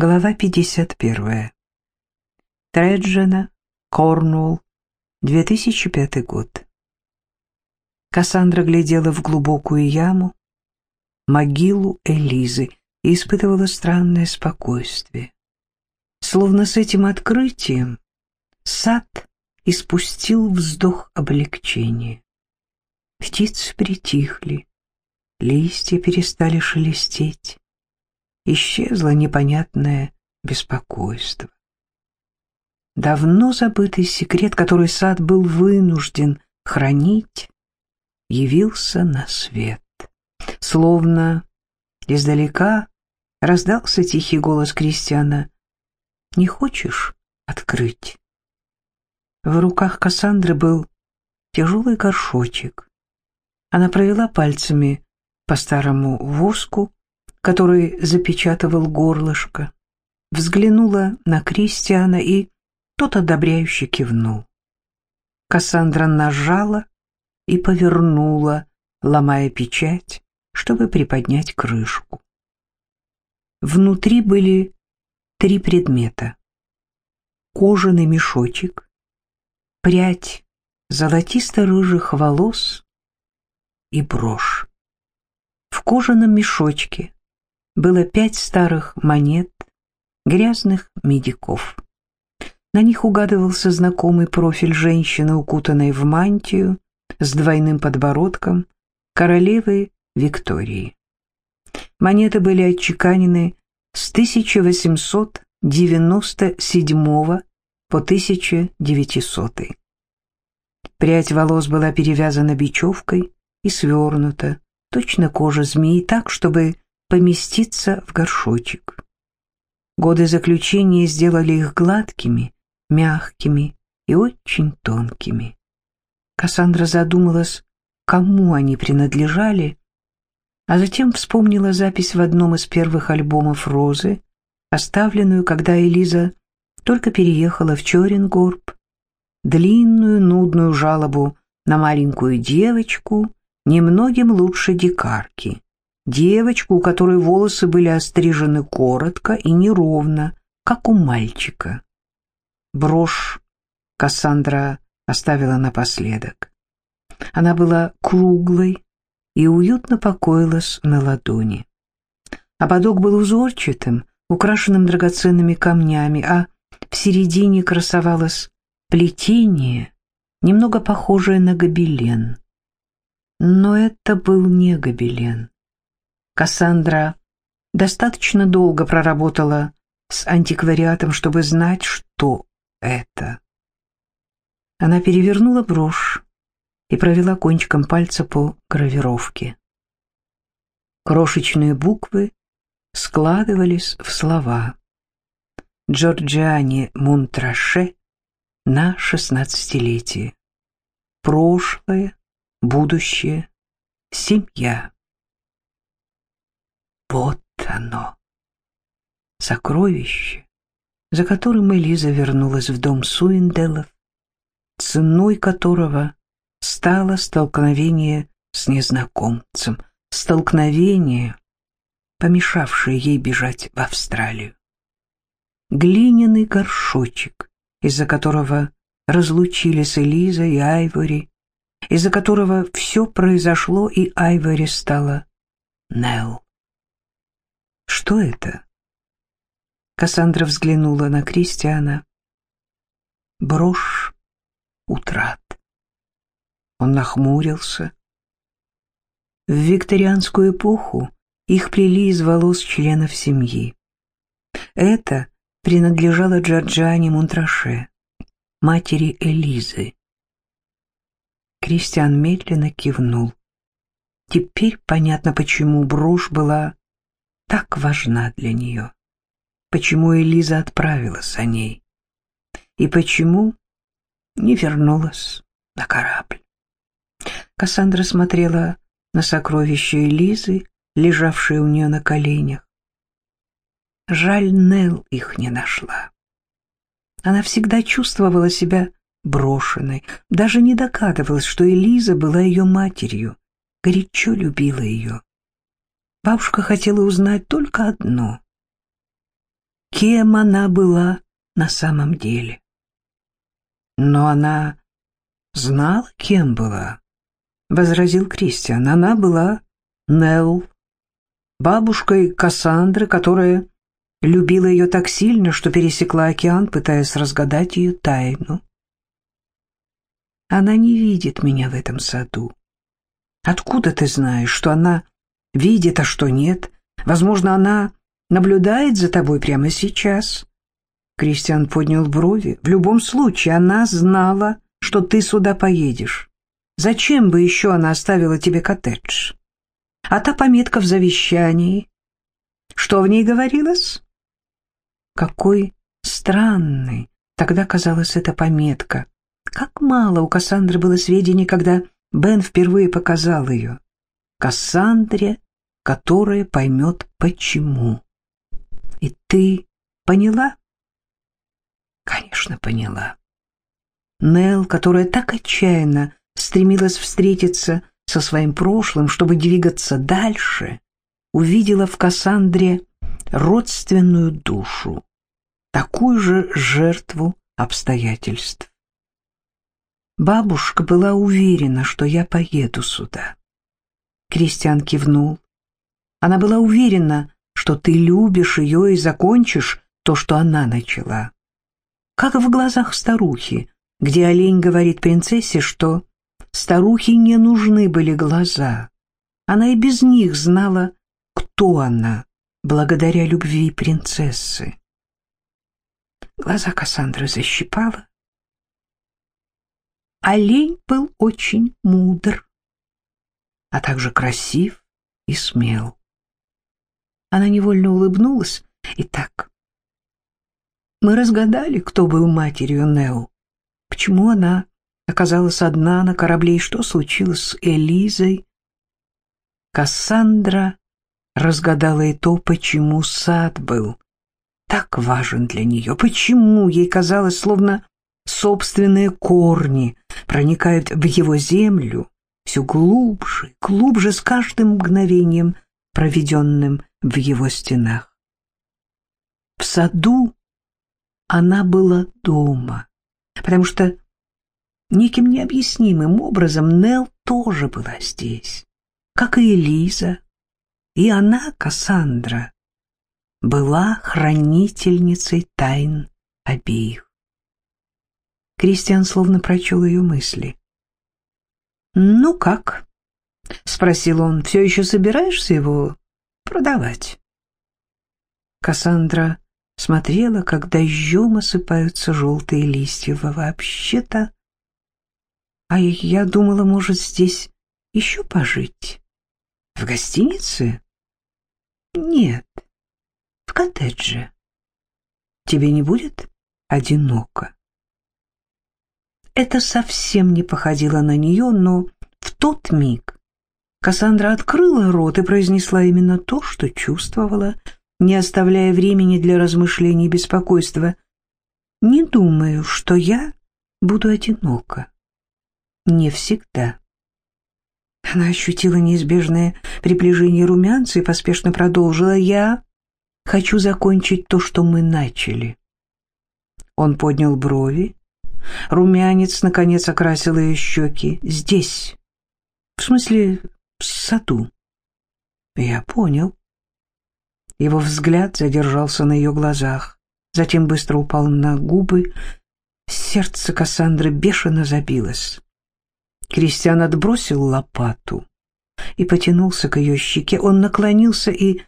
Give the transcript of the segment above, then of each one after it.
Глава 51. Треджена, Корнуолл, 2005 год. Кассандра глядела в глубокую яму, могилу Элизы, и испытывала странное спокойствие. Словно с этим открытием сад испустил вздох облегчения. Птицы притихли, листья перестали шелестеть исчезло непонятное беспокойство. Давно забытый секрет, который сад был вынужден хранить, явился на свет. Словно издалека раздался тихий голос Кристиана. «Не хочешь открыть?» В руках Кассандры был тяжелый горшочек. Она провела пальцами по старому воску, который запечатывал горлышко, взглянула на Кристиана, и тот одобряюще кивнул. Кассандра нажала и повернула, ломая печать, чтобы приподнять крышку. Внутри были три предмета. Кожаный мешочек, прядь золотисто-рыжих волос и брошь. В кожаном мешочке было пять старых монет, грязных медиков. На них угадывался знакомый профиль женщины, укутанной в мантию, с двойным подбородком, королевы Виктории. Монеты были отчеканены с 1897 по 1900. Прядь волос была перевязана бечевкой и свернута, точно кожа змеи, так, чтобы поместиться в горшочек. Годы заключения сделали их гладкими, мягкими и очень тонкими. Кассандра задумалась, кому они принадлежали, а затем вспомнила запись в одном из первых альбомов «Розы», оставленную, когда Элиза только переехала в Чорингорб, длинную нудную жалобу на маленькую девочку, немногим лучше дикарки девочку, у которой волосы были острижены коротко и неровно, как у мальчика. Брошь Кассандра оставила напоследок. Она была круглой и уютно покоилась на ладони. Ободок был узорчатым, украшенным драгоценными камнями, а в середине красовалось плетение, немного похожее на гобелен. Но это был не гобелен. Кассандра достаточно долго проработала с антиквариатом, чтобы знать, что это. Она перевернула брошь и провела кончиком пальца по гравировке. Крошечные буквы складывались в слова. Джорджиане Мунтраше на шестнадцатилетие. Прошлое, будущее, семья. Вот оно. Сокровище, за которым Элиза вернулась в дом Суинделов, ценой которого стало столкновение с незнакомцем, столкновение, помешавшее ей бежать в Австралию. Глиняный горшочек, из-за которого разлучились Элиза и Айвори, из-за которого все произошло, и Айвори стала Нелл. Что это? Кассандра взглянула на Кристиана. Брошь утрат. Он нахмурился. В викторианскую эпоху их плели из волос членов семьи. Это принадлежало Джорджиане Мунтраше, матери Элизы. Кристиан медленно кивнул. Теперь понятно, почему брошь была так важна для нее? Почему Элиза отправилась за ней? И почему не вернулась на корабль? Кассандра смотрела на сокровища Элизы, лежавшие у нее на коленях. Жаль, Нел их не нашла. Она всегда чувствовала себя брошенной, даже не догадывалась, что Элиза была ее матерью, горячо любила ее. Бабушка хотела узнать только одно. кем она была на самом деле. Но она знала, кем была, — возразил Кристиан. Она была Нелл, бабушкой Кассандры, которая любила ее так сильно, что пересекла океан, пытаясь разгадать ее тайну. Она не видит меня в этом саду. Откуда ты знаешь, что она видит, а что нет? Возможно, она наблюдает за тобой прямо сейчас. Кристиан поднял брови. В любом случае, она знала, что ты сюда поедешь. Зачем бы еще она оставила тебе коттедж? А та пометка в завещании. Что в ней говорилось? Какой странной тогда казалась эта пометка. Как мало у Кассандры было сведений, когда Бен впервые показал ее. Кассандре, которая поймет, почему. И ты поняла? Конечно, поняла. Нел, которая так отчаянно стремилась встретиться со своим прошлым, чтобы двигаться дальше, увидела в Кассандре родственную душу, такую же жертву обстоятельств. Бабушка была уверена, что я поеду сюда. Кристиан кивнул. Она была уверена, что ты любишь ее и закончишь то, что она начала. Как в глазах старухи, где олень говорит принцессе, что старухе не нужны были глаза. Она и без них знала, кто она, благодаря любви принцессы. Глаза Кассандры защипала, Олень был очень мудр, а также красив и смел. Она невольно улыбнулась. И так. Мы разгадали, кто был матерью Нео. Почему она оказалась одна на корабле и что случилось с Элизой. Кассандра разгадала и то, почему сад был так важен для нее, почему ей казалось, словно собственные корни проникают в его землю все глубже, глубже с каждым мгновением, проведенным в его стенах. В саду она была дома, потому что неким необъяснимым образом Нел тоже была здесь, как и Элиза, и она, Кассандра, была хранительницей тайн обеих. Кристиан словно прочел ее мысли. «Ну как?» — спросил он. «Все еще собираешься его продавать?» Кассандра смотрела, как дождем осыпаются желтые листья. Вообще-то... А я думала, может, здесь еще пожить. В гостинице? Нет, в коттедже. Тебе не будет одиноко? Это совсем не походило на нее, но в тот миг Кассандра открыла рот и произнесла именно то, что чувствовала, не оставляя времени для размышлений и беспокойства. «Не думаю, что я буду одинока. Не всегда». Она ощутила неизбежное приближение румянца и поспешно продолжила. «Я хочу закончить то, что мы начали». Он поднял брови, Румянец, наконец, окрасил ее щеки. Здесь. В смысле, в саду. Я понял. Его взгляд задержался на ее глазах, затем быстро упал на губы. Сердце Кассандры бешено забилось. Кристиан отбросил лопату и потянулся к ее щеке. Он наклонился, и...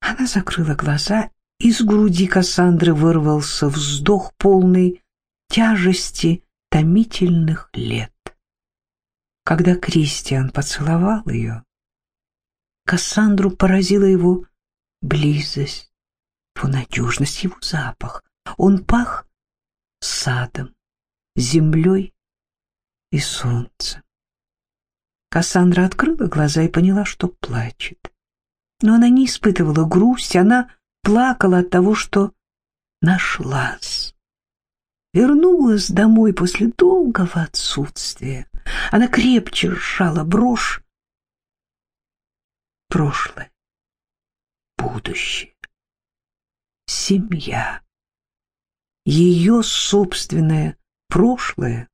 Она закрыла глаза, из груди Кассандры вырвался вздох полный тяжести томительных лет. Когда Кристиан поцеловал ее, Кассандру поразила его близость, его надежность, его запах. Он пах садом, землей и солнцем. Кассандра открыла глаза и поняла, что плачет. Но она не испытывала грусть, она плакала от того, что нашлась вернулась домой после долгого отсутствия. Она крепче сжала брошь. Прошлое, будущее. семья. Ее собственное прошлое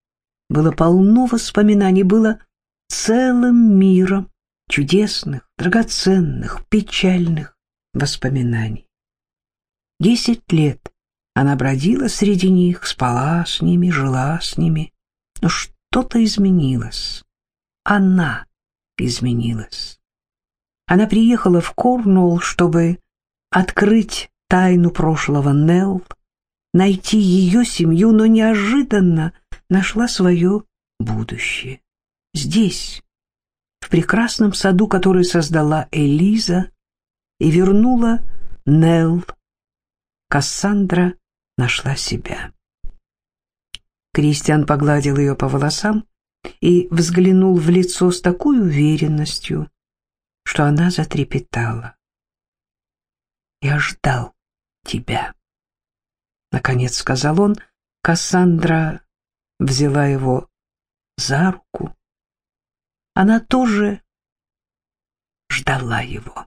было полно воспоминаний, было целым миром чудесных, драгоценных, печальных воспоминаний. Десять лет она бродила среди них, спала с ними, жила с ними, но что-то изменилось. Она изменилась. Она приехала в Корнуолл, чтобы открыть тайну прошлого Нелл, найти ее семью, но неожиданно нашла свое будущее. Здесь, в прекрасном саду, который создала Элиза и вернула Нелл, Кассандра нашла себя. Кристиан погладил ее по волосам и взглянул в лицо с такой уверенностью, что она затрепетала. «Я ждал тебя», — наконец сказал он. Кассандра взяла его за руку. Она тоже ждала его.